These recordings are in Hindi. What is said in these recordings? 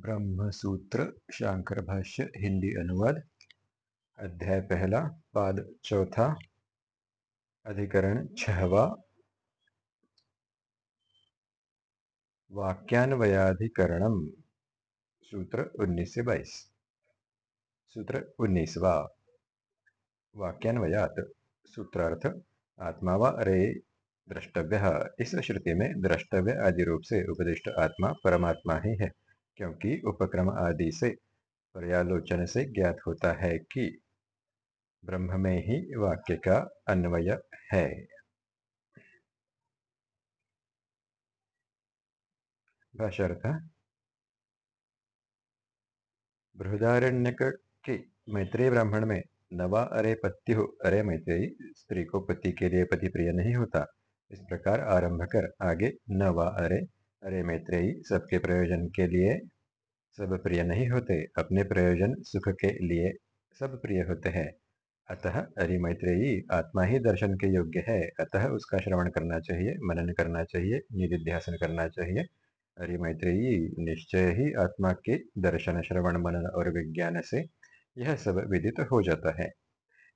ब्रह्मसूत्र शांकर भाष्य हिंदी अनुवाद। अध्याय पहला, पाद चौथा, अधिकरण छहवा। वाक्यान्वयाधिकरणम सूत्र उन्नीस से बाईस। सूत्र उन्नीसवा। वाक्यान्वयात, सूत्रार्थ, आत्मा व अरे द्रष्टव्य। इस श्रुति में द्रष्टव्य आदि रूप से उपदिष्ट आत्मा परमात्मा ही है। क्योंकि उपक्रम आदि से, पर्यालोचन से ज्ञात होता है कि ब्रह्म में ही वाक्य का अन्वय है। भाषार्थ बृहदारण्यक के ब्राह्मण में नवा अरे पति हो, अरे मैत्रेयी स्त्री को पति के लिए पति प्रिय नहीं होता। इस प्रकार आरंभ कर आगे नवा अरे अरे मैत्रेयी, सबके प्रयोजन के लिए सब प्रिय नहीं होते, अपने प्रयोजन सुख के लिए सब प्रिय होते हैं। अतः, अरि मैत्रेयी, आत्मा ही दर्शन के योग्य है, अतः उसका श्रवण करना चाहिए, मनन करना चाहिए, निधिध्यासन करना चाहिए। अरि मैत्रेयी, निश्चय ही आत्मा के दर्शन, श्रवण, मनन और विज्ञान से यह सब विदित हो जाता है।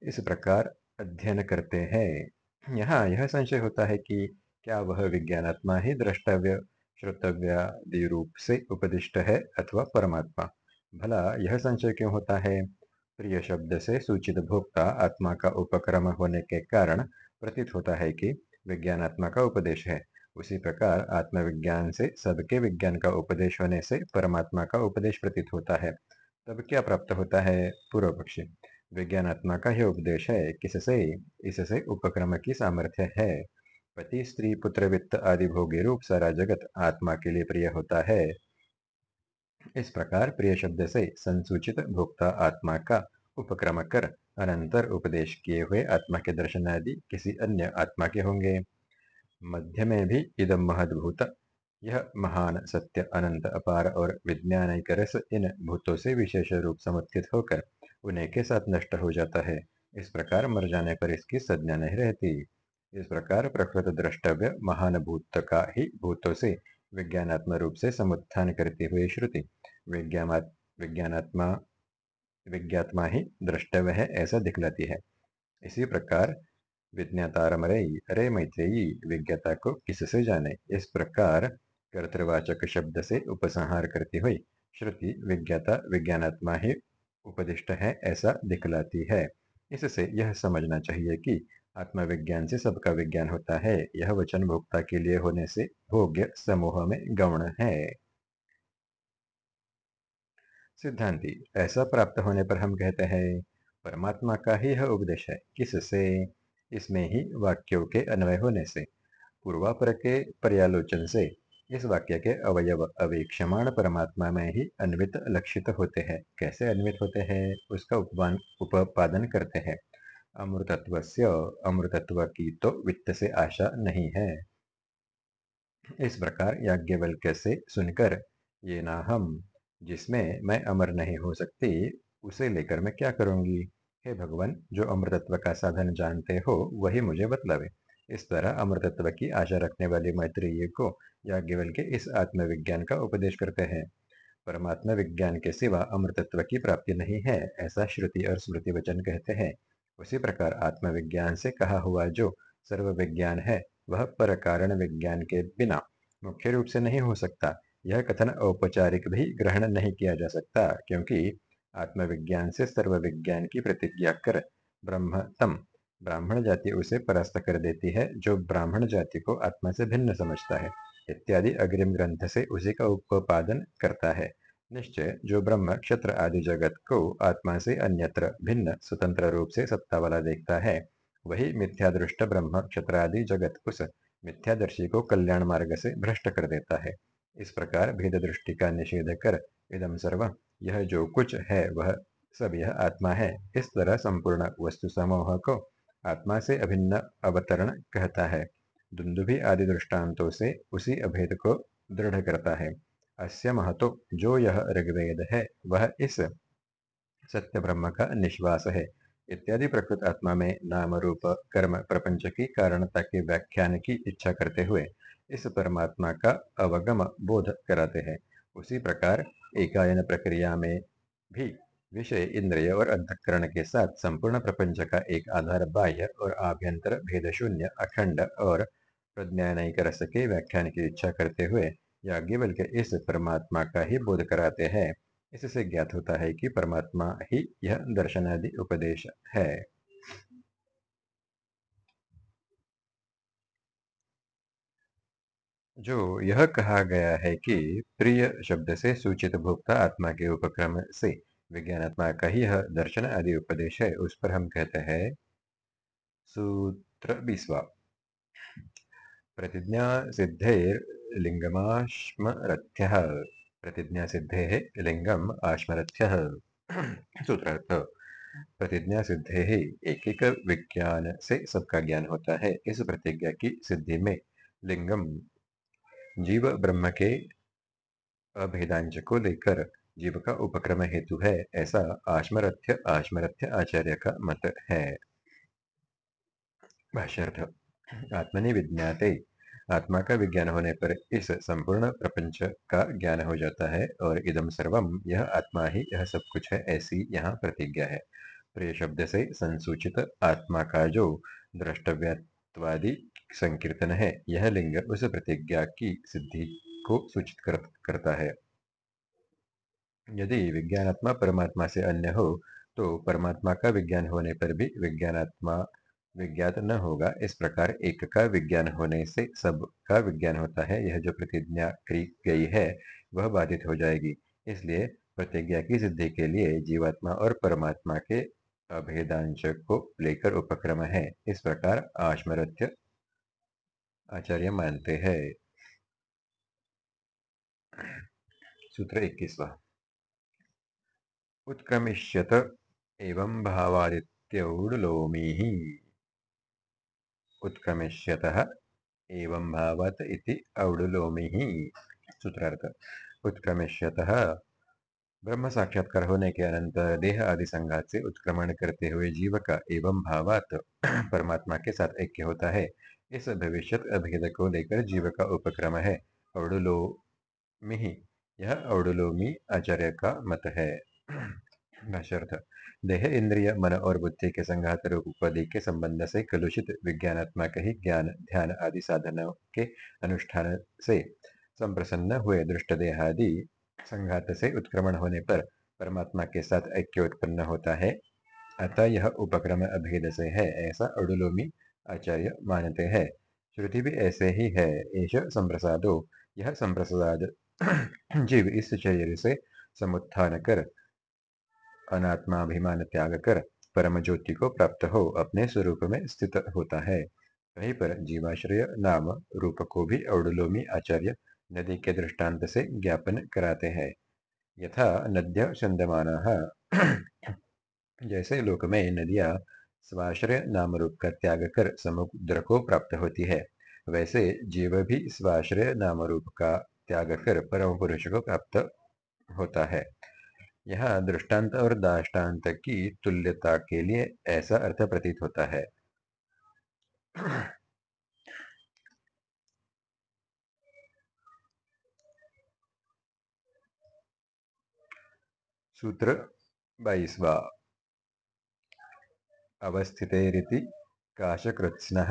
इस प्रकार अध्ययन करते हैं। यहाँ यह संशय होता है कि क्या वह विज्ञानात्मा ही द्रष्टव्य श्रोतव्यादि रूप से उपदिष्ट है अथवा परमात्मा। भला, यह संशय क्यों होता है? प्रिय शब्द से सूचित भोक्ता आत्मा का उपक्रम होने के कारण प्रतीत होता है कि विज्ञानात्मा का उपदेश है। उसी प्रकार आत्मविज्ञान से सबके विज्ञान का उपदेश होने से परमात्मा का उपदेश प्रतीत होता है। तब क्या प्राप्त होता है? पूर्व पक्षी विज्ञानात्मा का यह उपदेश है, किससे, इससे उपक्रम की सामर्थ्य है। पति स्त्री पुत्र वित्त आदि भोगी रूप सारा जगत आत्मा के लिए प्रिय होता है। इस प्रकार प्रिय शब्द से संसूचित भोक्ता आत्मा का उपक्रम कर अनंतर उपदेश किए हुए आत्मा के दर्शन आदि किसी अन्य आत्मा के होंगे। मध्य में भी इदम महदभूत। यह महान सत्य, अनंत, अपार और विज्ञान रस इन भूतों से विशेष रूप समुत्थित होकर उन्हें के साथ नष्ट हो जाता है। इस प्रकार मर जाने पर इसकी संज्ञा नहीं रहती। इस प्रकार प्रकृत द्रष्टव्य महान भूत का ही भूतों से विज्ञानात्म रूप से समुत्थान करती हुई श्रुति। विज्ञानात्मा विज्ञात्मा ही द्रष्टव्य है ऐसा दिखलाती है। इसी प्रकार विज्ञातारमरई अरे मैत्रेयी विज्ञता को किससे जाने? इस प्रकार कर्तवाचक शब्द से उपसंहार करती हुई श्रुति विज्ञाता विज्ञानात्मा ही उपदिष्ट है ऐसा दिखलाती है। इससे यह समझना चाहिए कि आत्मविज्ञान से सबका विज्ञान होता है। यह वचन भोक्ता के लिए होने से भोग्य समूह में गौण है। सिद्धांति, ऐसा प्राप्त होने पर हम कहते हैं, परमात्मा का ही यह उपदेश है। किससे? इसमें ही वाक्यों के अन्वय होने से। पूर्वापर के पर्यालोचन से। इस वाक्य के अवयव अवेक्षमाण परमात्मा में ही अन्वित लक्षित होते हैं। कैसे अन्वित होते हैं? उसका उपवान, उपादन करते हैं। अमृतत्व से अमृतत्व की तो वित्त से आशा नहीं है। इस प्रकार याज्ञवल्क्य से सुनकर ये ना हम जिसमें मैं अमर नहीं हो सकती, उसे लेकर मैं क्या करूँगी? हे भगवान, जो अमृतत्व का साधन जानते हो, वही मुझे बतलावे। इस तरह अमृतत्व की आशा रखने वाले मैत्रेय को याज्ञवल के इस आत्मविज्ञान का उपदेश करते हैं। परमात्मा विज्ञान के सिवा अमृतत्व की प्राप्ति नहीं है, ऐसा श्रुति और स्मृति वचन कहते हैं। उसी प्रकार आत्मविज्ञान से कहा हुआ जो सर्व विज्ञान है, वह पर कारण विज्ञान के बिना मुख्य रूप से नहीं हो सकता। यह कथन औपचारिक भी ग्रहण नहीं किया जा सकता, क्योंकि आत्मविज्ञान से सर्व विज्ञान की प्रतिज्ञा कर ब्रह्मतम। ब्राह्मण जाति उसे परास्त कर देती है, जो ब्राह्मण जाति को आत्मा से भिन्न समझता है, इत्यादि अग्रिम ग्रंथ से उसी का उपादन करता है। निश्चय, जो ब्रह्म, क्षेत्र आदि जगत को आत्मा से अन्यत्र, भिन्न, स्वतंत्र रूप से सत्ता वाला देखता है, वही मिथ्यादृष्ट ब्रह्म, क्षत्र आदि जगत उस मिथ्यादर्शी को कल्याण मार्ग से भ्रष्ट कर देता है। इस प्रकार भेद दृष्टि का निषेध कर इदम सर्व, यह जो कुछ है, वह सब यह आत्मा है। इस तरह संपूर्ण वस्तु समूह को आत्मा से अभिन्न अवतरण कहता है। दुंदुभि आदि दृष्टांतों से उसी अभेद को दृढ़ करता है। अस्य महतो जो यह ऋग्वेद है वह इस सत्य ब्रह्म का निश्वास है इत्यादि प्रकृत आत्मा में नाम रूप, कर्म, प्रपंच की कारणता के व्याख्यान की इच्छा करते हुए इस परमात्मा का अवगम बोध कराते हैं। उसी प्रकार एकायन प्रक्रिया में भी विषय, इंद्रिय और अंतकरण के साथ संपूर्ण प्रपंच का एक आधार बाह्य और आभ्यंतर भेद शून्य, अखंड और प्रज्ञानिक रस के व्याख्यान की इच्छा करते हुए याज्ञवल के इस परमात्मा का ही बोध कराते हैं, इससे ज्ञात होता है कि परमात्मा ही यह दर्शन आदि उपदेश है। जो यह कहा गया है कि प्रिय शब्द से सूचित भोक्ता आत्मा के उपक्रम से विज्ञानात्मा का ही यह दर्शन आदि उपदेश है, उस पर हम कहते हैं सूत्र बीसवा प्रतिज्ञा सिद्धेर लिंगमाश्मरथ्य प्रतिज्ञा सिद्धे लिंगम आश्मरथ्य। सूत्रार्थ। प्रतिज्ञा सिद्धे ही एक एक विज्ञान से सबका ज्ञान होता है। इस प्रतिज्ञा की सिद्धि में लिंगम जीव ब्रह्म के अभेदांश को लेकर जीव का उपक्रम हेतु है। ऐसा आश्मरथ्य आश्मरथ्य आचार्य का मत है। भाष्यर्थ। आत्मनि विज्ञाते आत्मा का विज्ञान होने पर इस संपूर्ण प्रपंच का ज्ञान हो जाता है और इदम सर्वम यह आत्मा ही यह सब कुछ है ऐसी यहाँ प्रतिज्ञा है। प्रिय शब्द से संसूचित आत्मा का जो द्रष्टव्यवादी संकीर्तन है यह लिंग उस प्रतिज्ञा की सिद्धि को सूचित कर, करता है। यदि विज्ञानात्मा परमात्मा से अन्य हो तो परमात्मा का विज्ञान होने पर भी विज्ञानात्मा विज्ञात न होगा। इस प्रकार एक का विज्ञान होने से सब का विज्ञान होता है। यह जो प्रतिज्ञा की गई है, वह बाधित हो जाएगी। इसलिए प्रतिज्ञा की सिद्धि के लिए जीवात्मा और परमात्मा के अभेदांश को लेकर उपक्रम है। इस प्रकार आश्मरथ्य आचार्य मानते हैं। सूत्र इक्कीसवा। उत्क्रमिष्यत एवं भावादित्यौडलोमी उत्क्रमिष्यत एवं भावत इति औडुलोमी सूत्रार्थ उत्क्रमिष्यत ब्रह्म साक्षात्कार होने के अनंतर देह आदि संघात से उत्क्रमण करते हुए जीव का एवं भावात परमात्मा के साथ ऐक्य होता है। इस भविष्य अभेद को लेकर जीव का उपक्रम है। औडुलोमी यह औडुलोमी आचार्य का मत है। भाष्यर्थ देह इंद्रिय, मन और बुद्धि के संघात रूप उपाधि के संबंध से कलुषित विज्ञानात्मक ही ज्ञान, ध्यान आदि साधनों के अनुष्ठान से संप्रसन्न हुए दृष्ट देहादि संघात से उत्क्रमण होने पर परमात्मा के साथ ऐक्य उत्पन्न होता है। अतः यह उपक्रम अभेद से है, ऐसा अडुलोमी आचार्य मानते हैं। श्रुति भी ऐसे ही है ऐश संप्रसादो। यह संप्रसाद जीव इस शरीर से समुत्थान कर अनात्माभिमान त्याग कर परम ज्योति को प्राप्त हो, अपने स्वरूप में स्थित होता है। वहीं पर जीवाश्रय नाम रूप को भी औडुलोमी आचार्य नदी के दृष्टांत से ज्ञापन कराते हैं। यथा नद्य चंदमान जैसे लोक में नदियाँ स्वाश्रय नाम रूप का त्याग कर समुद्र को प्राप्त होती है, वैसे जीव भी स्वाश्रय नाम रूप का त्याग कर परम पुरुष को प्राप्त होता है। यहाँ दृष्टांत और दाष्टान्त की तुल्यता के लिए ऐसा अर्थ प्रतीत होता है। सूत्र बाईसवा। अवस्थितेरिति काशकृत्स्नः,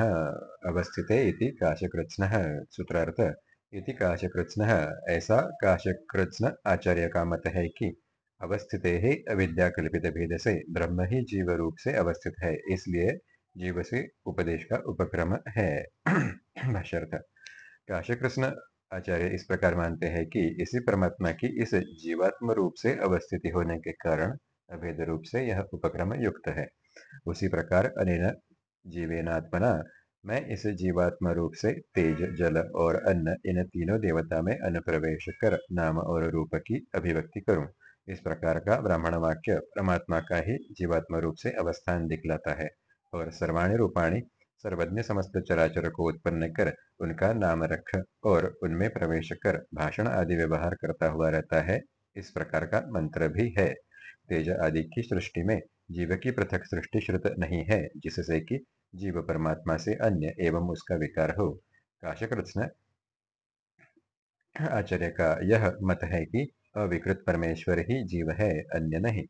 अवस्थिते इति काशकृत्स्नः, सूत्रार्थ, इति काशकृत्स्नः, ऐसा काशकृत्स्न आचार्य का मत है कि अवस्थित ही अविद्या कल्पित भेद से ब्रह्म ही जीव रूप से अवस्थित है, इसलिए जीव से उपदेश का उपक्रम है। भाष्यर्थ, काशकृष्ण आचार्य इस प्रकार मानते हैं कि इसी परमात्मा की इस जीवात्म रूप से अवस्थिति होने के कारण अभेद रूप से यह उपक्रम युक्त है। उसी प्रकार अनिल जीवेनात्मना, मैं इस जीवात्म रूप से तेज, जल और अन्न इन तीनों देवता में अनुप्रवेश कर नाम और रूप की अभिव्यक्ति करूँ। इस प्रकार का ब्राह्मण वाक्य परमात्मा का ही जीवात्मा रूप से अवस्थान दिखलाता है और सर्वाणी रूपाणी, सर्वज्ञ समस्त चराचर को उत्पन्न कर उनका नाम रख और उनमें प्रवेश कर भाषण आदि व्यवहार करता हुआ रहता है, इस प्रकार का मंत्र भी है। तेज आदि की सृष्टि में जीव की पृथक सृष्टि श्रुत नहीं है, जिससे कि जीव परमात्मा से अन्य एवं उसका विकार हो। काशकृष्ण आचार्य का यह मत है कि अविकृत परमेश्वर ही जीव है, अन्य नहीं।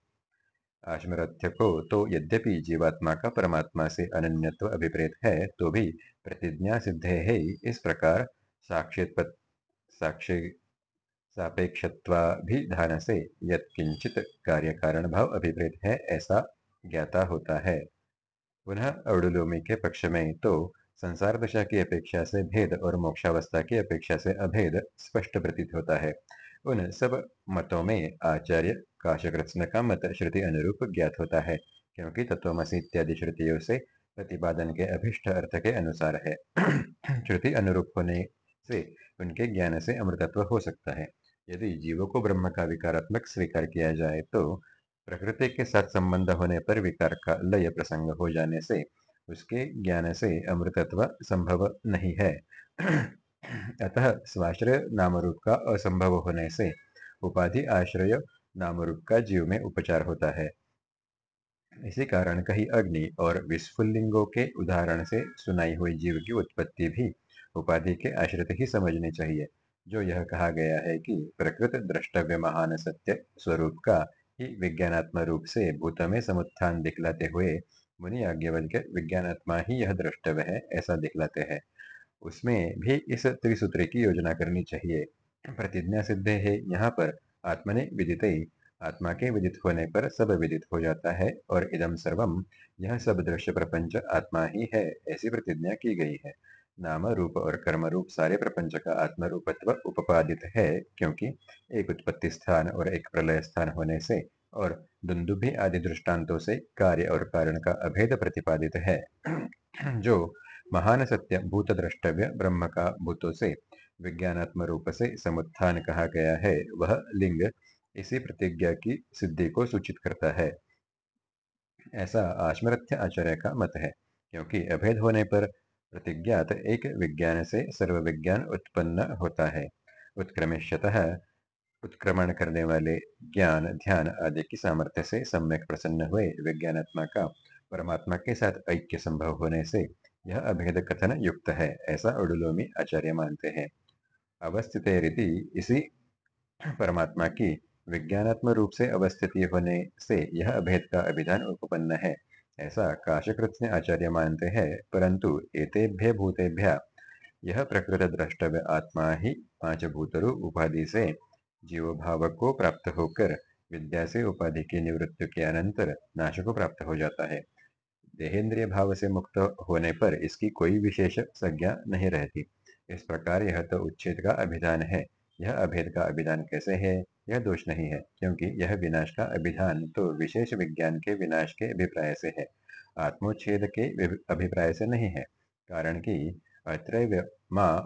आश्मरथ्य को तो यद्यपि जीवात्मा का परमात्मा से अनन्यत्व अभिप्रेत है तो भी प्रतिज्ञा सिद्ध है इस प्रकार साक्षी सापेक्षत्वाभिधान से यत्किंचित कार्य कारण भाव अभिप्रेत है, ऐसा ज्ञाता होता है। पुनः अवडुलोमी के पक्ष में तो संसार दशा की अपेक्षा से भेद और मोक्षावस्था की अपेक्षा से अभेद स्पष्ट प्रतीत होता है। उन सब मतों में आचार्य काशकृष्ण का मत श्रुति अनुरूप ज्ञात होता है, क्योंकि तत्वमसी इत्यादि श्रुतियों से प्रतिपादन के अभिष्ट अर्थ के अनुसार है। श्रुति अनुरूप होने से उनके ज्ञान से अमृतत्व हो सकता है। यदि जीवों को ब्रह्म का विकारात्मक स्वीकार किया जाए तो प्रकृति के साथ संबंध होने पर विकार का लय प्रसंग हो जाने से उसके ज्ञान से अमृतत्व संभव नहीं है। अतः स्वाश्रय नाम रूप का असंभव होने से उपाधि आश्रय नाम रूप का जीव में उपचार होता है। इसी कारण कहीं अग्नि और विस्फुल्लिंगों के उदाहरण से सुनाई हुई जीव की उत्पत्ति भी उपाधि के आश्रित ही समझनी चाहिए, जो यह कहा गया है कि प्रकृत द्रष्टव्य महान सत्य स्वरूप का ही विज्ञानात्म रूप से भूत में समुत्थान दिखलाते हुए मुनि आज्ञवल्क्य विज्ञानात्मा ही यह द्रष्टव्य है, ऐसा दिखलाते हैं। उसमें भी इस त्रिसूत्री की योजना करनी चाहिए। प्रतिज्ञा सिद्ध है, यहाँ पर आत्मने विदित आत्मा के विदित होने पर सब विदित हो जाता है और इदम सर्वम यह सब दृश्य प्रपंच आत्मा ही है, ऐसी प्रतिज्ञा की गई है। नाम रूप और कर्म रूप सारे प्रपंच का आत्म रूपत्व उपादित है, क्योंकि एक उत्पत्ति स्थान और एक प्रलय स्थान होने से और दुंदुभि आदि दृष्टांतों से कार्य और कारण का अभेद प्रतिपादित है। जो महान सत्य भूत द्रष्टव्य ब्रह्म का भूतों से विज्ञानात्म रूप से समुत्थान कहा गया है, वह लिंग इसी प्रतिज्ञा की सिद्धि को सूचित करता है। ऐसा आश्मरथ्य आचार्य का मत है, क्योंकि अभेद होने पर प्रतिज्ञात एक विज्ञान से सर्व विज्ञान उत्पन्न होता है। उत्क्रमेशतः उत्क्रमण करने वाले ज्ञान, ध्यान आदि की सामर्थ्य से सम्यक प्रसन्न हुए विज्ञानात्मा का परमात्मा के साथ ऐक्य संभव होने से यह अभेद कथन युक्त है, ऐसा उडुलोमी आचार्य मानते हैं। अवस्थित रीति इसी परमात्मा की विज्ञानात्म रूप से अवस्थिति होने से यह अभेद का अभिधान उपपन्न है, ऐसा काशकृत आचार्य मानते हैं, परंतु एतेभ्य भूतेभ्य, यह प्रकृत द्रष्टव्य आत्मा ही पाँच भूतरु उपाधि से जीव भाव को प्राप्त होकर विद्या से उपाधि की निवृत्ति के अनंतर नाश को प्राप्त हो जाता है। देहेंद्रिय भाव से मुक्त होने पर इसकी कोई विशेष संज्ञा नहीं रहती। इस प्रकार यह तो उच्छेद का अभिधान है। यह अभेद का अभिधान कैसे है? यह दोष नहीं है, क्योंकि यह विनाश का अभिधान तो विशेष विज्ञान के विनाश के अभिप्राय से है। आत्मोच्छेद के अभिप्राय से नहीं है, कारण कि अत्र माँ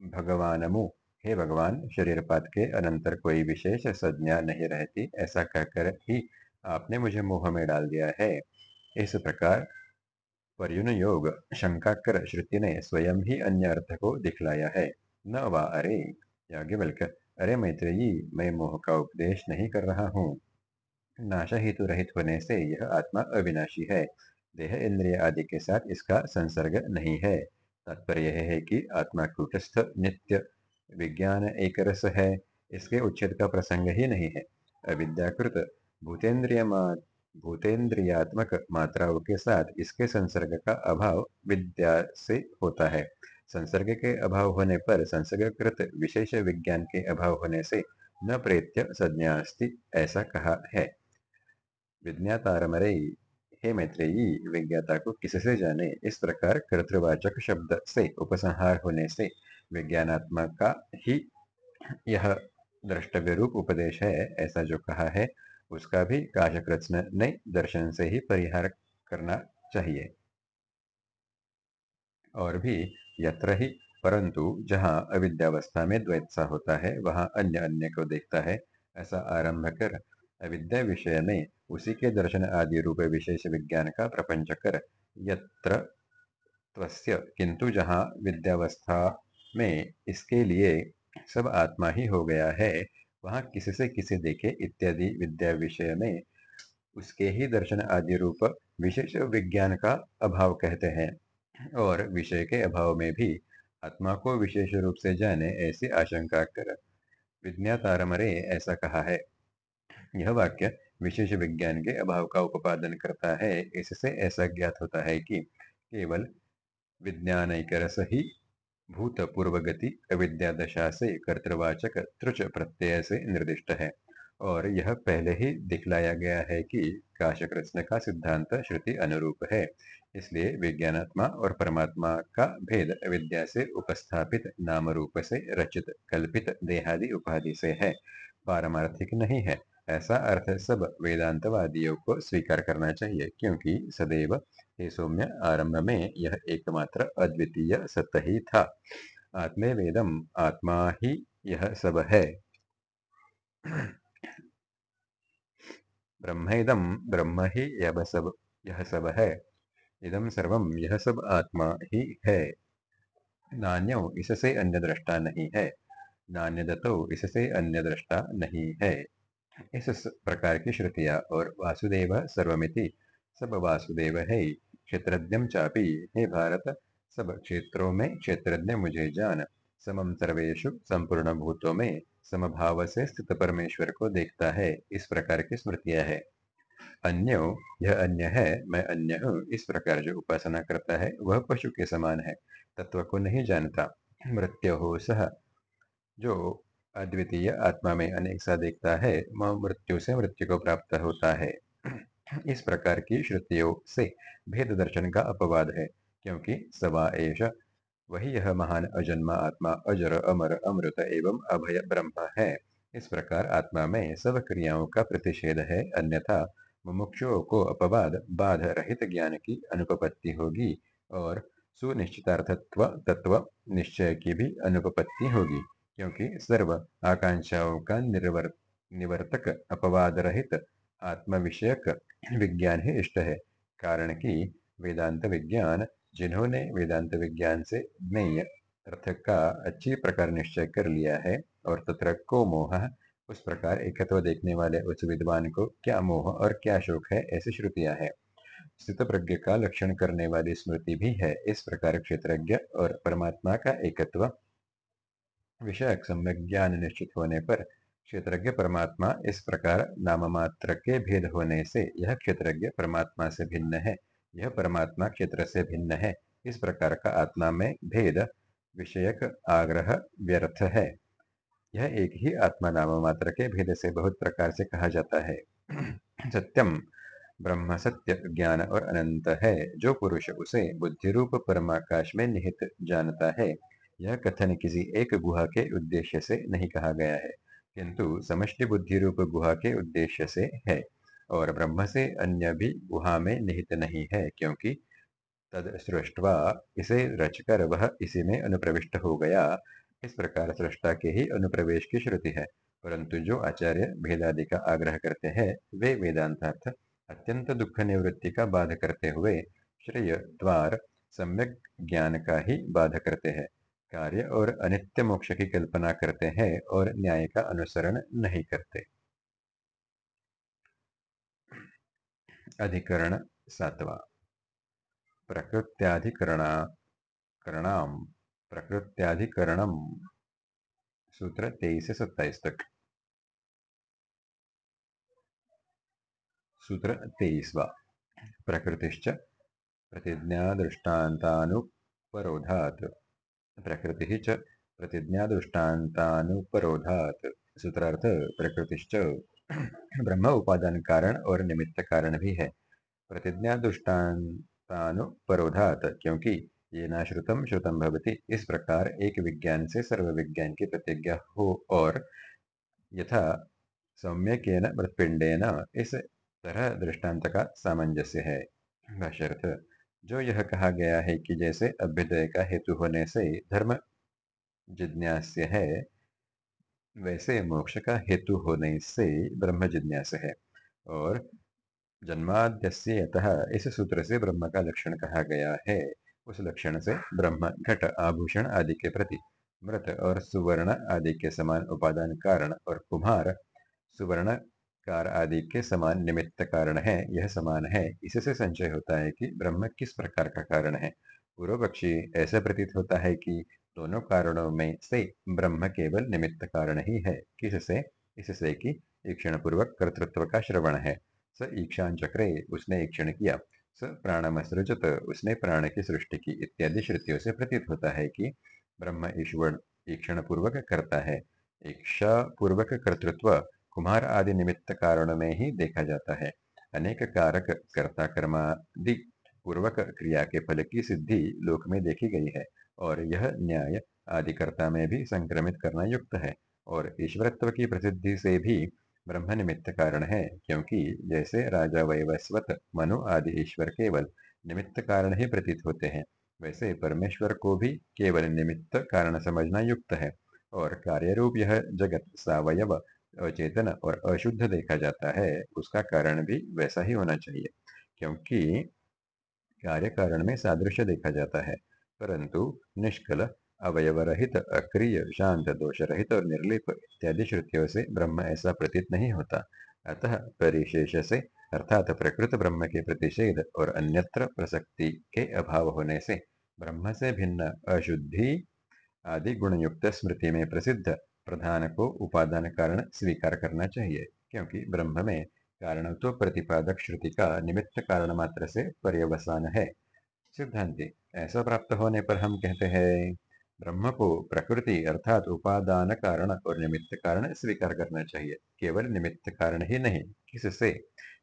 भगवानमु, हे भगवान शरीरपात के अनंतर कोई विशेष संज्ञा नहीं रहती, ऐसा कहकर ही आपने मुझे मोह में डाल दिया है। इस प्रकार पर्युन योग शंका कर श्रुति ने स्वयं ही अन्य अर्थ को दिखलाया है न वा अरे याज्ञवल्क अरे मैत्रेयी मैं मोह का उपदेश नहीं कर रहा हूँ नाशा हेतु रहित होने से यह आत्मा अविनाशी है देह इंद्रिय आदि के साथ इसका संसर्ग नहीं है तात्पर्य यह है कि आत्मा कूटस्थ नित्य विज्ञान एक रस है इसके उच्छेद का प्रसंग ही नहीं है अविद्याकृत भूतेन्द्रिय भूतेन्द्रियात्मक मात्राओं के साथ इसके संसर्ग का अभाव विद्या से होता है। संसर्ग के अभाव होने पर संसर्गकृत विशेष विज्ञान के अभाव होने से न प्रेत्य संज्ञास्ति ऐसा कहा है। विज्ञातारमरे, हे मैत्रेयी, विज्ञाता को किससे जाने? इस प्रकार कर्तवाचक शब्द से उपसंहार होने से विज्ञानात्मा का ही यह द्रष्टव्य रूप उपदेश है, ऐसा जो कहा है। उसका भी काशकृत्न ने दर्शन से ही परिहार करना चाहिए। और भी यत्र ही, परंतु जहाँ अविद्यावस्था में द्वैत सा होता है, वहाँ अन्य अन्य को देखता है, ऐसा आरंभ कर अविद्या विषय में उसी के दर्शन आदि रूप विशेष विज्ञान का प्रपंच कर यत्र त्वस्य। किंतु जहाँ विद्यावस्था में इसके लिए सब आत्मा ही हो गया है वहाँ किसी से किसी देखे इत्यादि विद्या विषय में उसके ही दर्शन आदि रूप विशेष विज्ञान का अभाव कहते हैं। और विषय के अभाव में भी आत्मा को विशेष रूप से जाने ऐसी आशंका कर विज्ञातारमरे ऐसा कहा है। यह वाक्य विशेष विज्ञान के अभाव का उपादन करता है। इससे ऐसा ज्ञात होता है कि केवल विज्ञान ही भूत पूर्वगति अविद्या दशा से कर्तवाचक त्रुच प्रत्यय से निर्दिष्ट है। और यह पहले ही दिखलाया गया है कि काशकृष्ण का सिद्धांत श्रुति अनुरूप है। इसलिए विज्ञानात्मा और परमात्मा का भेद विद्या से उपस्थापित नाम रूप से रचित, कल्पित देहादि उपाधि से है। पारमार्थिक नहीं है। ऐसा अर्थ सब वेदांतवादियों को स्वीकार करना चाहिए, क्योंकि सदैव हे सौम्य आरंभ में यह एकमात्र अद्वितीय सत्य ही था। आत्मे वेदम, आत्मा ही यह सब है। ब्रह्मेदम, ब्रह्म ही यह सब यह सब है। इदम सर्वम यह सब आत्मा ही है। नान्यो इससे अन्य दृष्टा नहीं है। नान्य दतो इससे अन्य दृष्टा नहीं है। इस प्रकार की श्रुतियाँ और वासुदेव सर्वमिति सब वासुदेव है क्षेत्रज्ञम चापी। हे भारत, सब क्षेत्रों में क्षेत्रज्ञ मुझे जान। समम सर्वेशु संपूर्ण भूतों में, समभाव से स्थित परमेश्वर को देखता है। इस प्रकार की स्मृतियाँ है। अन्यो, यह अन्य है, मैं अन्य हूँ। इस प्रकार जो उपासना करता है, वह पशु के समान है। तत्व को नहीं जानता। मृत्यु हो सह। जो अद्वितीय आत्मा में अनेक सा देखता है, वह मृत्यु से मृत्यु को प्राप्त होता है। इस प्रकार की श्रुतियों से भेद दर्शन का अपवाद है, क्योंकि सवा एश वही यह महान अजन्मा आत्मा अजर, अमर, अमृत एवं अभय ब्रह्म है। इस प्रकार आत्मा में सब क्रियाओं का प्रतिषेध है, अन्यथा मुमुक्षुओं को अपवाद, बाध रहित ज्ञान की अनुपपत्ति होगी और सुनिश्चितार्थत्व, तत्व निश्चय की भी अनुपपत्ति होगी, क्योंकि सर्व आकांक्षाओं का निर्वर, निवर्तक अपवाद रहित आत्म विषयक विज्ञान ही इष्ट है। कारण कि वेदांत विज्ञान जिन्होंने वेदांत विज्ञान से ज्ञेय अर्थ का अच्छी प्रकार निश्चय कर लिया है और तत्र को मोह, उस प्रकार एकत्व देखने वाले उस विद्वान को क्या मोह और क्या शोक है ऐसी श्रुतियाँ है। स्थित प्रज्ञ का लक्षण करने वाली स्मृति भी है। इस प्रकार क्षेत्रज्ञ और परमात्मा का एकत्व विषयक सम्यक ज्ञान निश्चित होने पर क्षेत्रज्ञ परमात्मा इस प्रकार नाम मात्र के भेद होने से यह क्षेत्रज्ञ परमात्मा से भिन्न है। यह परमात्मा क्षेत्र से भिन्न है। इस प्रकार का आत्मा में भेद, विषयक आग्रह व्यर्थ है। यह एक ही आत्मा नाम मात्र के भेद से बहुत प्रकार से कहा जाता है। सत्यम ब्रह्म सत्य ज्ञान और अनंत है। जो पुरुष उसे बुद्धि रूप परमाकाश में निहित जानता है, यह कथन किसी एक गुहा के उद्देश्य से नहीं कहा गया है। किंतु समष्टि बुद्धि रूप गुहा के उद्देश्य से है और ब्रह्म से अन्य भी गुहा में निहित नहीं है, क्योंकि तद सृष्टवा इसे रचकर वह इसी में अनुप्रविष्ट हो गया। इस प्रकार सृष्टा के ही अनुप्रवेश की श्रुति है। परंतु जो आचार्य भेदादि का आग्रह करते हैं, वे वेदांतार्थ अत्यंत दुख निवृत्ति का बाध करते हुए श्रेय, द्वार, सम्यक ज्ञान का ही बाध करते हैं। कार्य और अनित्य मोक्ष की कल्पना करते हैं और न्याय का अनुसरण नहीं करते। अधिकरण सातवा। प्रकृत्याधिकरणा, करणाम, प्रकृत्याधिकरणम। सूत्र तेईस से सत्ताईस तक। सूत्र तेईसवा। प्रकृतिश्च प्रतिज्ञादृष्टान्तानुपरोधात् प्रकृति च प्रतिज्ञादृष्टान्तानुपरोधात्। सूत्रार्थ, प्रकृतिश्च ब्रह्म उपादान कारण और निमित्त कारण भी है। प्रतिज्ञा दृष्टान्तानुपरोधात् क्योंकि ये ना श्रुतम श्रुतम भवति। इस प्रकार एक विज्ञान से सर्व विज्ञान की प्रतिज्ञा हो और यथा सौम्यकेन मृत्पिंडेन इस तरह दृष्टांत का सामंजस्य है। भाष्यर्थ जो यह कहा गया है कि जैसे अभ्युदय का हेतु होने से धर्म जिज्ञास्य है, वैसे मोक्ष का हेतु होने से ब्रह्म जिज्ञास है। और जन्माद्यस्य इस सूत्र से ब्रह्म का लक्षण कहा गया है। उस लक्षण से ब्रह्म, घट, आभूषण आदि के प्रति, मृत और सुवर्ण आदि के समान उपादान कारण और कुम्हार सुवर्ण कार आदि के समान निमित्त कारण है, यह समान है। इससे संचय होता है कि ब्रह्म किस प्रकार का कारण है। पूर्व पक्षी ऐसा प्रतीत होता है कि दोनों कारणों में से ब्रह्म केवल निमित्त कारण ही है। किससे? इससे कि ईक्षण पूर्वक कर्तृत्व का श्रवण है। स ईक्षान चक्रे उसने ईक्षण किया। स प्राणमसृजत उसने प्राण की सृष्टि की इत्यादि श्रुतियों से प्रतीत होता है कि ब्रह्म ईश्वर ईक्षण पूर्वक करता है। इच्छा पूर्वक कर्तृत्व कुमार आदि निमित्त कारण में ही देखा जाता है। अनेक कारक कर्ता कर्मादि पूर्वक क्रिया के फल की सिद्धि लोक में देखी गई है और यह न्याय आदिकर्ता में भी संक्रमित करना युक्त है और ईश्वरत्व की प्रसिद्धि से भी ब्रह्म निमित्त कारण है, क्योंकि जैसे राजा वैवस्वत, मनु आदि ईश्वर केवल निमित्त कारण ही प्रतीत होते हैं, वैसे परमेश्वर को भी केवल निमित्त कारण समझना युक्त है और कार्य रूप यह जगत सवयव अचेतन और अशुद्ध देखा जाता है, उसका कारण भी वैसा ही होना चाहिए, क्योंकि कार्य कारण में सादृश्य देखा जाता है, परंतु निष्कल अवयव रहित अक्रिय, शांत दोष रहित और निर्लिप इत्यादि श्रुतियों से ब्रह्म ऐसा प्रतीत नहीं होता। अतः परिशेष से, अर्थात प्रकृत ब्रह्म के प्रतिषेध और अन्यत्र प्रसक्ति के अभाव होने से ब्रह्म से भिन्न अशुद्धि आदि गुणयुक्त स्मृति में प्रसिद्ध प्रधान को उपादान कारण स्वीकार करना चाहिए, क्योंकि ब्रह्म में कारण तो प्रतिपादक श्रुति का निमित्त कारण मात्र से पर्यवसान है। सिद्धांति, ऐसा प्राप्त होने पर हम कहते हैं, ब्रह्म को प्रकृति अर्थात उपादान कारण और निमित्त कारण स्वीकार करना चाहिए, केवल निमित्त कारण ही नहीं, किससे?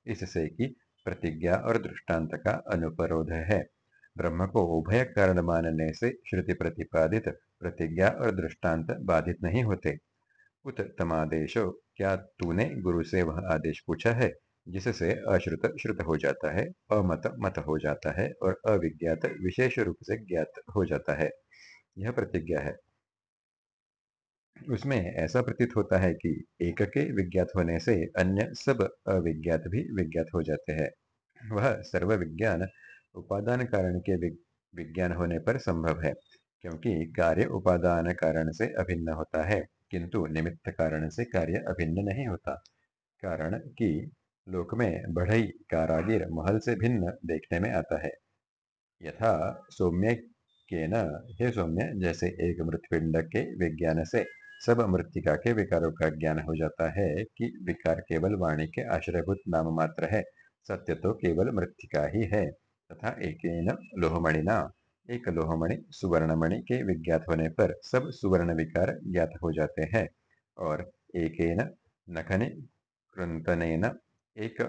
इससे कि प्रतिज्ञा और दृष्टांत का अनुपरोध है। ब्रह्म को उभय कारण मानने से श्रुति प्रतिपादित प्रतिज्ञा और दृष्टांत बाधित नहीं होते। उत्तमादेशो क्या तूने गुरु से वह आदेश पूछा है, जिससे अश्रुत श्रुत हो जाता है, अमत मत हो जाता है और अविज्ञात विशेष रूप से ज्ञात हो जाता है? यह प्रतिज्ञा है। उसमें ऐसा प्रतीत होता है कि एक के विज्ञात होने से अन्य सब अविज्ञात भी विज्ञात हो जाते हैं। वह सर्व विज्ञान उपादान कारण के विज्ञान होने पर संभव है। क्योंकि कार्य उपादान कारण से अभिन्न होता है, किंतु निमित्त कारण से कार्य अभिन्न नहीं होता। कारण कि लोक में बढ़ई कारागिर महल से भिन्न देखने में आता है। यथा सौम्य के न हे सौम्य, जैसे एक मृतपिंड के विज्ञान से सब मृतिका के विकारों का ज्ञान हो जाता है कि विकार केवल वाणी के आश्रयभूत नाम मात्र है, सत्य तो केवल मृतिका ही है, तथा एक लोहमणिना। एक लोहमणि सुवर्णमणि के विज्ञात होने पर सब सुवर्ण विकार ज्ञात हो जाते हैं। और एक नखनि कृतन एक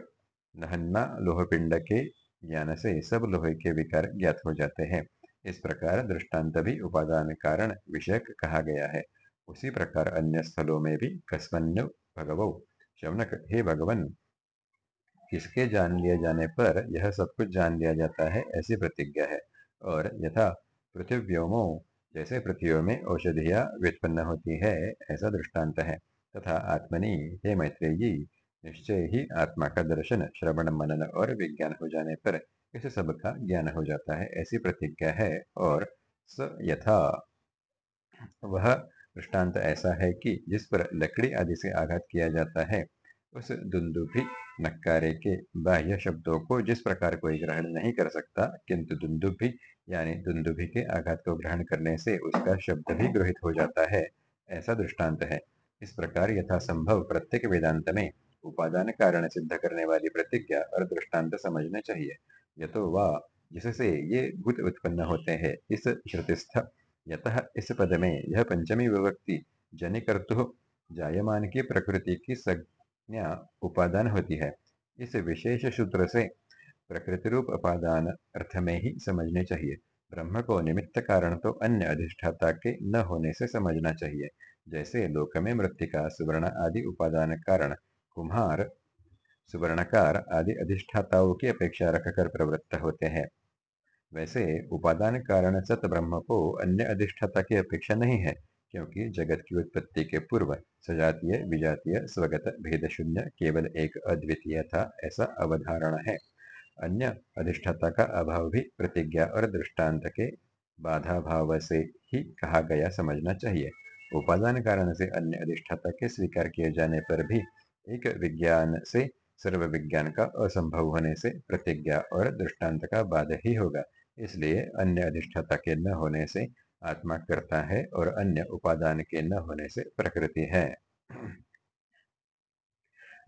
नहन्ना लोहपिंड के ज्ञान से सब लोहे के विकार ज्ञात हो जाते हैं। इस प्रकार दृष्टांत भी उपादान कारण विषयक कहा गया है। उसी प्रकार अन्य स्थलों में भी कस्मन्यु भगवो शवनक हे भगवन, किसके जान लिए जाने पर यह सब कुछ जान लिया जाता है ऐसी प्रतिज्ञा है। और यथा पृथ्व्योमो, जैसे पृथ्वी में औषधियाँ व्युत्पन्न होती है, ऐसा दृष्टांत है। तथा आत्मनि, हे मैत्रेयी, निश्चय ही आत्मा का दर्शन, श्रवण, मनन और विज्ञान हो जाने पर इस सब का ज्ञान हो जाता है, ऐसी प्रतिज्ञा है और स यथा। वह दृष्टांत ऐसा है कि जिस पर लकड़ी आदि से आघात किया जाता है उस दुंदुभि नक्कारे के बाह्य शब्दों को जिस प्रकार कोई ग्रहण नहीं कर सकता, किंतु दुंदुभि, यानी दुंदुभि के आघात को ग्रहण करने से उसका शब्द भी ग्रहित हो जाता है, ऐसा दृष्टांत है। इस प्रकार यथासंभव प्रत्येक वेदांत में उपादान कारण सिद्ध करने वाली प्रतिज्ञा और दृष्टांत समझना चाहिए। यतो वा, जिससे ये भूत उत्पन्न होते हैं, इस श्रुतिस्थ, यतः इस पद में यह पंचमी विभक्ति, जनिकर्तु जायमान की प्रकृति की उपादान होती है। इस विशेष सूत्र से प्रकृति रूप उपादान अर्थ में ही समझने चाहिए। ब्रह्म को निमित्त कारण तो अन्य अधिष्ठाता के न होने से समझना चाहिए। जैसे लोक में मृतिका, सुवर्ण आदि उपादान कारण, कुम्हार, सुवर्णकार आदि अधिष्ठाताओं की अपेक्षा रखकर प्रवृत्त होते हैं। वैसे उपादान कारण सत ब्रह्म को अन्य अधिष्ठाता की अपेक्षा नहीं है। क्योंकि जगत की उत्पत्ति के पूर्व सजातीय, विजातीय, स्वगत भेद शून्य केवल एक अद्वितीय था, ऐसा अवधारणा है। अन्य अधिष्ठाता का अभाव भी प्रतिज्ञा और दृष्टांत के बाधा भाव से ही कहा गया समझना चाहिए। उपादान कारण से अन्य अधिष्ठाता के स्वीकार किए जाने पर भी एक विज्ञान से सर्व विज्ञान का असंभव होने से प्रतिज्ञा और दृष्टांत का बाध ही होगा। इसलिए अन्य अधिष्ठाता के न होने से आत्मा करता है और अन्य उपादान के न होने से प्रकृति है।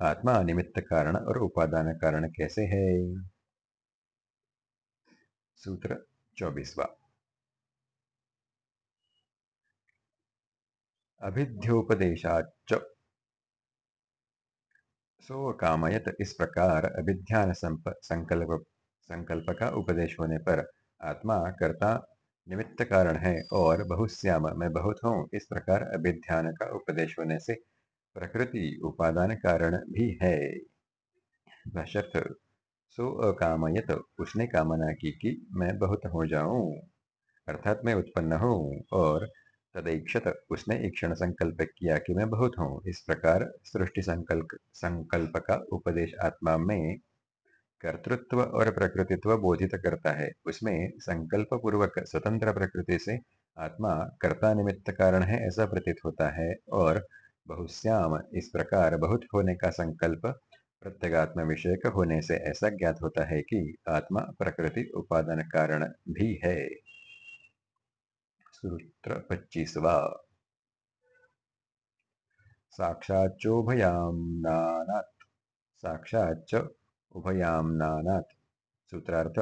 आत्मा निमित्त कारण और उपादान कारण कैसे है? सूत्र चौबीसवा। अभिध्योपदेशाच सो कामयत इस प्रकार अभिध्यान संकल्प संकल्प का उपदेश होने पर आत्मा कर्ता निमित्त कारण है और बहुश्याम मैं बहुत हूँ। इस प्रकार अभिध्यान का उपदेश होने से प्रकृति उपादान कारण भी है। सो अकामयत, उसने कामना की कि मैं बहुत हो जाऊँ, अर्थात मैं उत्पन्न हूँ और तदैक्षत उसने ईक्षण संकल्प किया कि मैं बहुत हूँ। इस प्रकार सृष्टि संकल्प संकल्प का उपदेश आत्मा में कर्तृत्व और प्रकृतित्व बोधित करता है। उसमें संकल्प पूर्वक स्वतंत्र प्रकृति से आत्मा कर्ता निमित्त कारण है ऐसा प्रतीत होता है और बहुश्याम इस प्रकार बहुत होने का संकल्प प्रत्यगात्म विषय होने से ऐसा ज्ञात होता है कि आत्मा प्रकृति उपादान कारण भी है। सूत्र पच्चीसवा। साक्षाच्चोभयाम्नानात्। साक्षाच्च उभयाम्नानात् सूत्रार्थ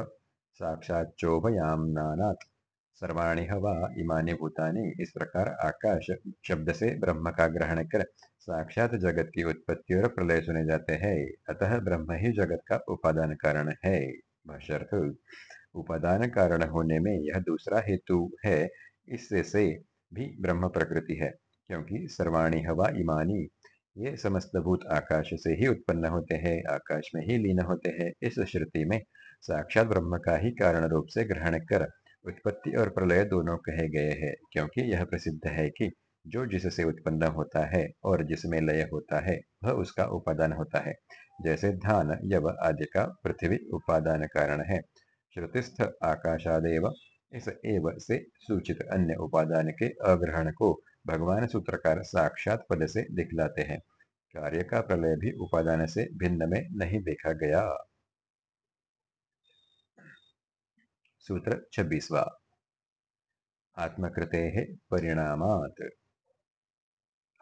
साक्षाच्चोभयाम्नानात् सर्वाणी हवा, इमानी भूतानी, इस प्रकार आकाश शब्द से ब्रह्म का ग्रहण कर साक्षात जगत की उत्पत्ति और प्रलय सुने जाते हैं। अतः ब्रह्म ही जगत का उपादान कारण है। उपादान कारण होने में यह दूसरा हेतु है। इससे से भी ब्रह्म प्रकृति है, क्योंकि सर्वाणी हवा, इमानी ये समस्त भूत आकाश से ही उत्पन्न होते हैं, आकाश में ही लीन होते हैं। इस श्रुति में साक्षात ब्रह्म का ही कारण रूप से ग्रहण कर उत्पत्ति और प्रलय दोनों कहे गए हैं, क्योंकि यह प्रसिद्ध है कि जो जिससे उत्पन्न होता है और जिसमें लय होता है, वह उसका उपादान होता है। जैसे धान यव आदि का पृथ्वी उपादान कारण है। श्रुतिस्थ आकाशादेव इस एव से सूचित अन्य उपादान के अग्रहण को भगवान सूत्रकार साक्षात पद से दिखलाते हैं। कार्य का प्रलय भी उपादान से भिन्न में नहीं देखा गया। सूत्र छब्बीसवा। आत्मकृते परिणामात।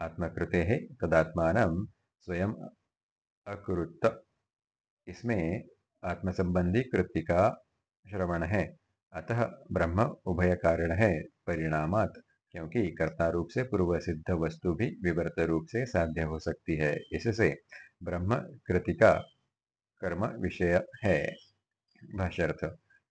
आत्मकृते तदात्मान स्वयं अकृत इसमें आत्मसंबंधी कृति का श्रवण है। अतः ब्रह्म उभय कारण है, परिणामात। क्योंकि कर्ता रूप से पूर्व सिद्ध वस्तु भी विवर्त रूप से साध्य हो सकती है। इससे ब्रह्म कृति का कर्म विषय है, भाष्यर्थ।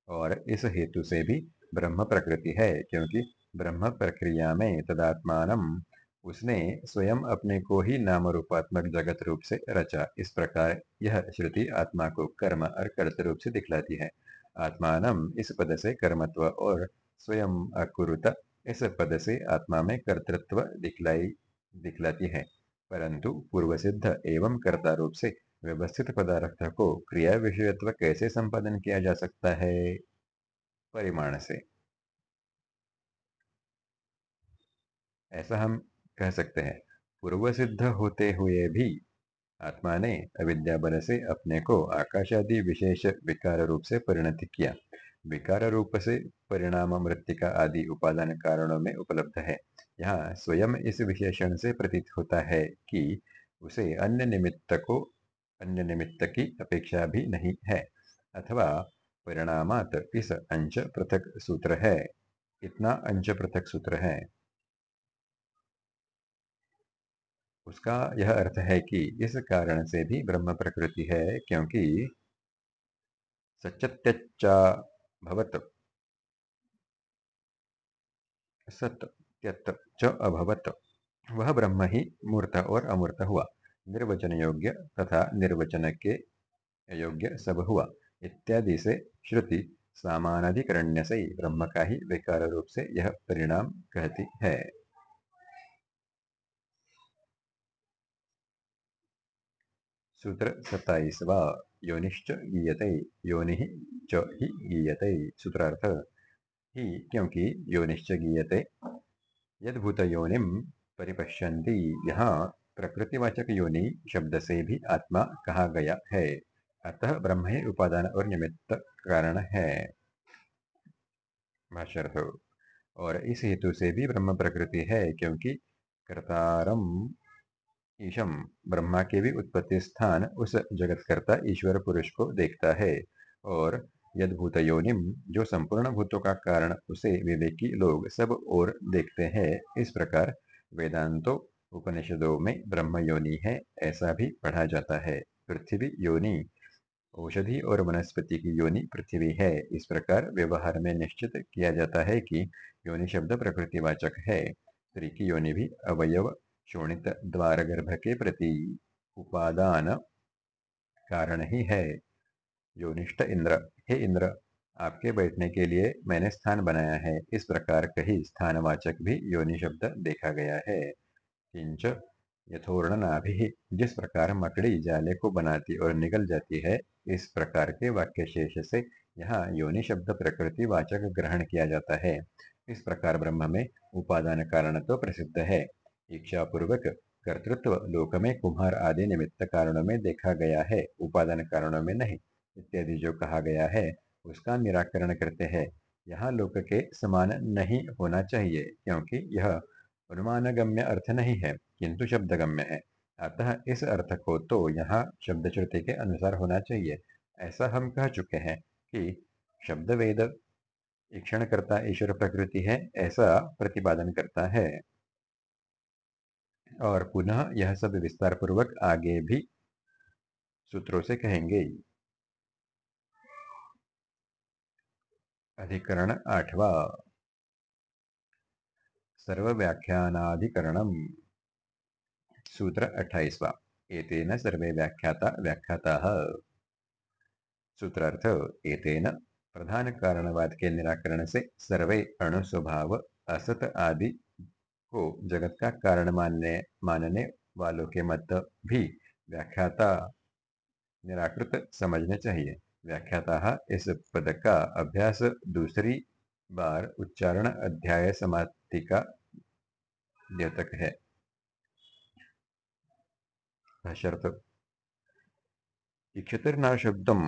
और इस हेतु से भी ब्रह्म प्रकृति है, क्योंकि ब्रह्म प्रक्रिया में तदात्मान उसने स्वयं अपने को ही नाम रूपात्मक जगत रूप से रचा। इस प्रकार यह श्रुति आत्मा को कर्म और कर्त रूप से दिखलाती है। आत्मान इस पद से कर्मत्व और स्वयं अकुरुत इस पद से आत्मा में कर्तृत्व दिखलाई, दिखलाती है। परंतु पूर्व सिद्ध एवं कर्ता रूप से व्यवस्थित पदार्थ को क्रिया विषयत्व कैसे संपादन किया जा सकता है? परिमाण से। ऐसा हम कह सकते हैं। पूर्व सिद्ध होते हुए भी आत्मा ने अविद्या बल से अपने को आकाश आदि विशेष विकार रूप से परिणत किया। विकार रूप से परिणाम मृतिका आदि उपादान कारणों में उपलब्ध है। यहाँ स्वयं इस विशेषण से प्रतीत होता है कि उसे अन्य निमित्त को, अन्य निमित्त की अपेक्षा भी नहीं है, अथवा परिणामात इस अंश पृथक सूत्र है। इतना अंश पृथक सूत्र है? उसका यह अर्थ है कि इस कारण से भी ब्रह्म प्रकृति है, क्योंकि सचत्यच्चा भवत सत्य च अभवत। वह ब्रह्म ही मूर्त और अमूर्त हुआ। निर्वचन योग्य तथा निर्वचन के योग्य सब हुआ। इत्यादि से श्रुति सामानाधिकरण्य से ब्रह्म का ही विकार रूप से यह परिणाम कहती है। सूत्र सत्ताईसवा। योनिश्च गीयते, योनि च ही गीयते। सूत्रार्थ, ही क्योंकि योनिश्च गीयते। यदभूत योनिम परिपश्यन्ति यहाँ प्रकृतिवाचक योनि शब्द से भी आत्मा कहा गया है। अतः ब्रह्म ही उपादान और निमित्त कारण है। और इस हेतु से भी ब्रह्म प्रकृति है, क्योंकि कर्तारम ईशम ब्रह्मा के भी उत्पत्ति स्थान उस जगतकर्ता ईश्वर पुरुष को देखता है और यदभूत योनिम जो संपूर्ण भूतों का कारण, उसे विवेकी लोग सब और देखते हैं। इस प्रकार वेदांतो उपनिषदों में ब्रह्म योनि है, ऐसा भी पढ़ा जाता है। पृथ्वी योनि, औषधि और वनस्पति की योनि पृथ्वी है। इस प्रकार व्यवहार में निश्चित किया जाता है कि योनि शब्द प्रकृतिवाचक है। स्त्री की योनि भी अवयव शोणित द्वार गर्भ के प्रति उपादान कारण ही है। योनिष्ठ इंद्र, हे इंद्र, आपके बैठने के लिए मैंने स्थान बनाया है। इस प्रकार कही स्थानवाचक भी योनि शब्द देखा गया है। किंच यथोर्णनाभि जिस प्रकार मकड़ी जाले को बनाती और निगल जाती है, इस प्रकार के वाक्य शेष से यहाँ योनि शब्द प्रकृति वाचक ग्रहण किया जाता है। इस प्रकार ब्रह्म में उपादान कारण तो प्रसिद्ध है। इच्छा पूर्वक कर्तृत्व लोक में कुम्हार आदि निमित्त कारणों में देखा गया है, उपादान कारणों में नहीं, इत्यादि जो कहा गया है, उसका निराकरण करते हैं। यहाँ लोक के समान नहीं होना चाहिए, क्योंकि यह अनुमानगम्य अर्थ नहीं है, किंतु शब्दगम्य है। अतः इस अर्थ को तो यहाँ शब्द श्रुति के अनुसार होना चाहिए। ऐसा हम कह चुके हैं कि शब्द वेद ईक्षण करता ईश्वर प्रकृति है, ऐसा प्रतिपादन करता है। और पुनः यह सब विस्तार पूर्वक आगे भी सूत्रों से कहेंगे। अधिकरण आठवा। सर्वव्याख्यानाधिकरणम। सूत्र अट्ठाईसवा। एतेन सर्वे व्याख्याता व्याख्याता। सूत्रार्थ, एतेन प्रधान कारणवाद के निराकरण से सर्वे अणुस्वभाव, असत आदि को जगत का कारण मानने मानने वालों के मत भी व्याख्याता निराकृत समझने चाहिए। व्याख्याता इस पद का अभ्यास दूसरी बार उच्चारण अध्याय समाप्ति का द्योतक है। इक्षतरना शब्दम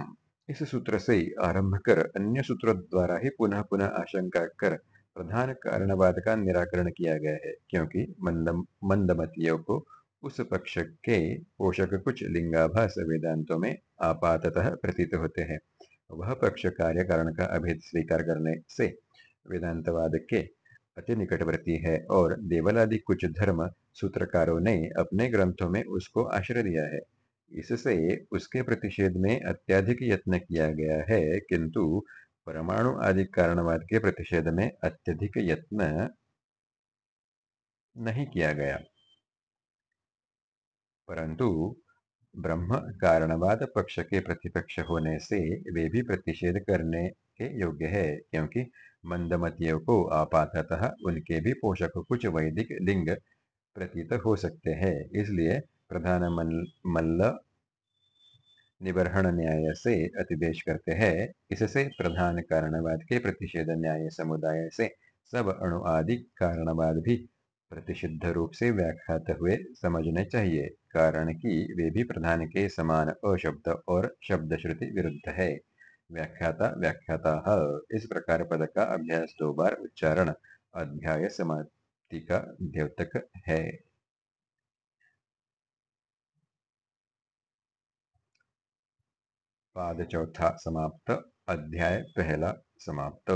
इस सूत्र से आरंभ कर अन्य सूत्रों द्वारा ही पुनः पुनः आशंका कर प्रधान कारणवाद का निराकरण किया गया है, क्योंकि मंदम, मंदमतियों को उस पक्ष के पोषक कुछ लिंगाभास वेदांतों में आपातः प्रतीत होते हैं। वह पक्ष कार्य कारण का अभेद स्वीकार करने से वेदांतवाद के अति निकटवर्ती है और देवलादि कुछ धर्म सूत्रकारों ने अपने ग्रंथों में उसको आश्रय दिया है। इससे उसके प्रतिषेध में अत्यधिक यत्न किया गया है, किंतु परमाणु आदि कारणवाद के प्रतिषेध में अत्यधिक यत्न नहीं किया गया। परंतु ब्रह्म कारणवाद पक्ष के प्रतिपक्ष होने से वे भी प्रतिषेध करने के योग्य है, क्योंकि मंदमतियों को आपातः उनके भी पोषक कुछ वैदिक लिंग प्रतीत हो सकते हैं। इसलिए प्रधान मल्ल निबर्हण न्याय से अतिदेश करते हैं। इससे प्रधान कारणवाद के प्रतिषेध न्याय समुदाय से सब अणु आदि कारणवाद भी प्रतिषिद्ध रूप से व्याख्यात हुए समझने चाहिए। कारण कि वे भी प्रधान के समान अशब्द और शब्द श्रुति विरुद्ध है। व्याख्याता व्याख्याता, इस प्रकार पद का अभ्यास दो बार उच्चारण, अध्याय समाप्ति का द्योतक है। पाद चौथा समाप्त अध्याय पहला समाप्त।